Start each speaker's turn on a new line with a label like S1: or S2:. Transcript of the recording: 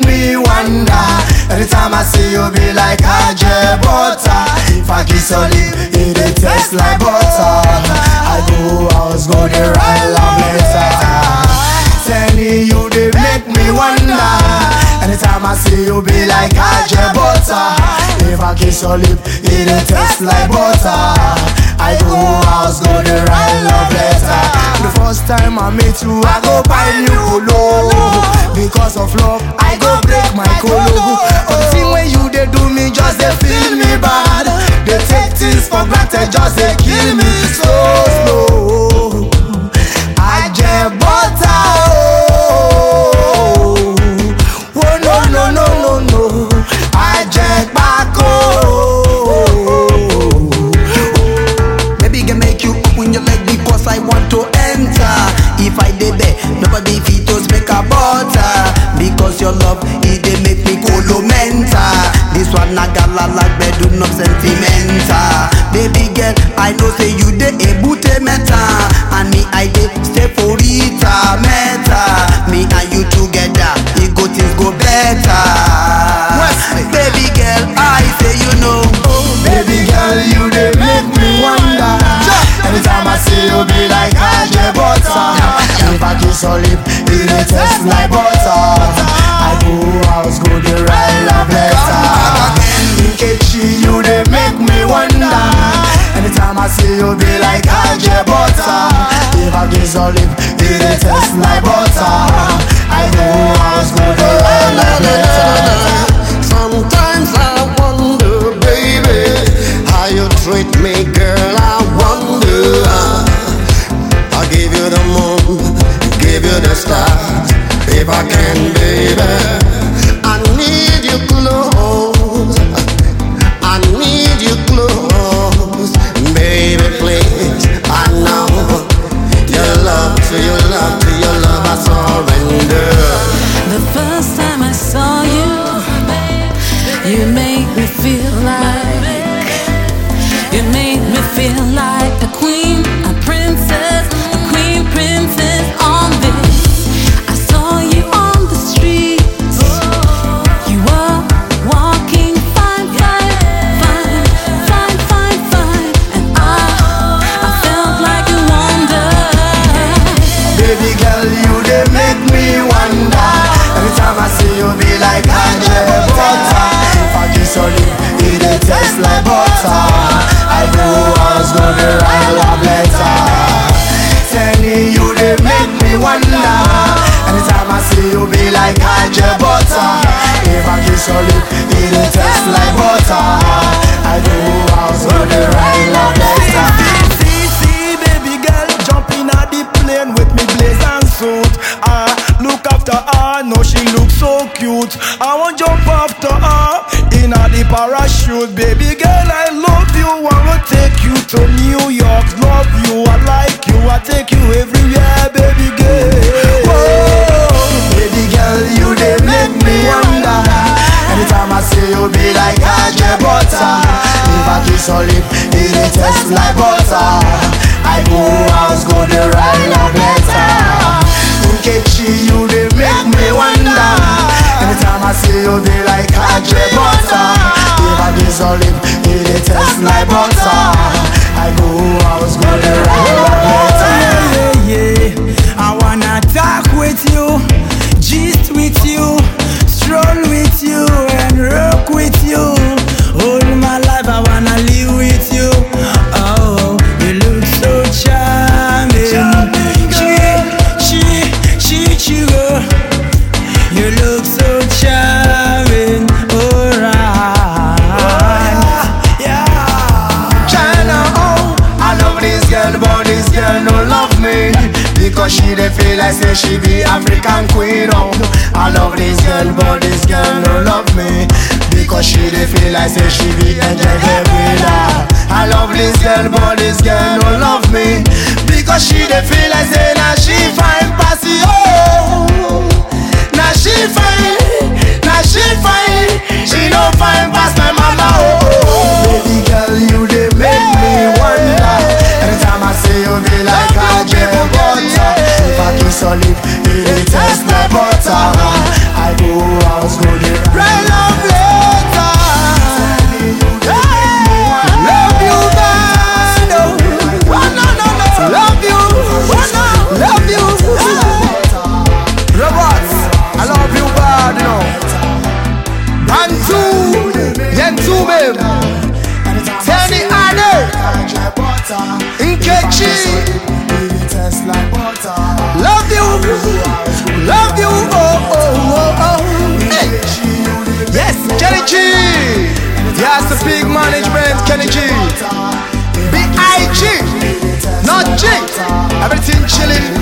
S1: make me wonder. Anytime I see you, be like Ajay butter. If I kiss your lip, it dey taste like butter. I go house, go the right love letter. Telling you, they make me wonder. Anytime I see you, be like Ajay butter. If I kiss your lip, it dey taste like butter. I go house, go the right love letter. Time I meet you, I go buy new polo. Because of love, I go break my colo. But the thing when you they do me, just they feel me bad. They take things for granted, just they kill me so slow.
S2: Your
S1: lip, it dey taste like butter. I go house, go the right love letter. Nkechi, you they make me wonder. Anytime I see you, be like Ajay butter. If I kiss your lip, it dey taste like butter. I go house, go the right love letter.
S3: Baby girl, you
S1: they make me wonder. Anytime I see you, be like Angel Butter. If I kiss your lip, it dey taste like butter. I go house, go the right love letter. Telling you they make me wonder. Anytime I see you, be like Angel Butter. If I kiss your lip, it dey taste like butter. I go house, go the right love letter.
S4: To New York. Love you, I like you. I take you everywhere, baby girl.
S1: Oh, baby girl, you they make me wonder. Anytime I see you, be like Ajay butter. If I kiss your lip, it dey taste like butter. I go house, go the right love letter. Nkechi, you they make me wonder. Anytime I see you, be like Ajay butter. If I kiss your lip, it dey taste like butter. Like say she be African queen, oh. I love this girl, but this girl no love me. Because she dey feel like say she be Angel Gabriela I love this girl, but this girl no love me. Because she dey feel like say na she fine pass oh chilling.